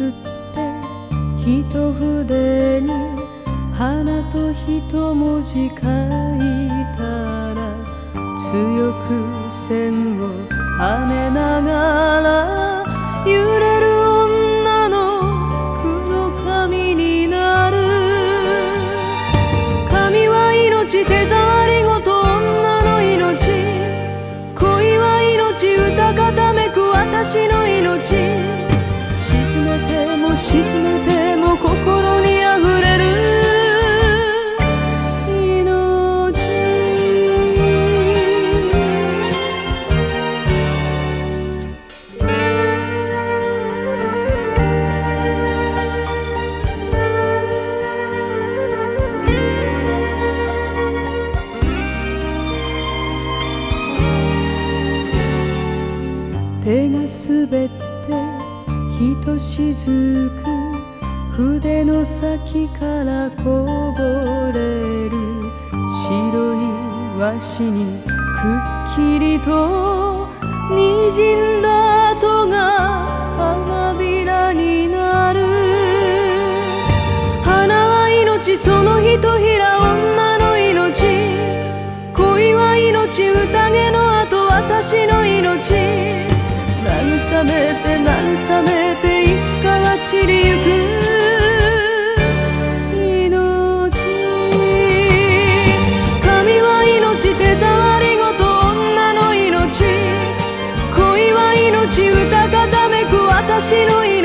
一筆に花と一文字書いたら強く線を跳ねながら揺れる女の黒髪になる。髪は命手触りごと女の命。恋は命歌固めく私の命。沈めても心にあふれる。命。手が滑ってひとしずく筆の先からこぼれる白い和紙にくっきりと滲んだ跡が花びらになる。花は命そのひとひら女の命。恋は命宴の後私の命。慰めて慰めていつかは散りゆく。命。髪は命手触りごと女の命。恋は命歌かためく私の命。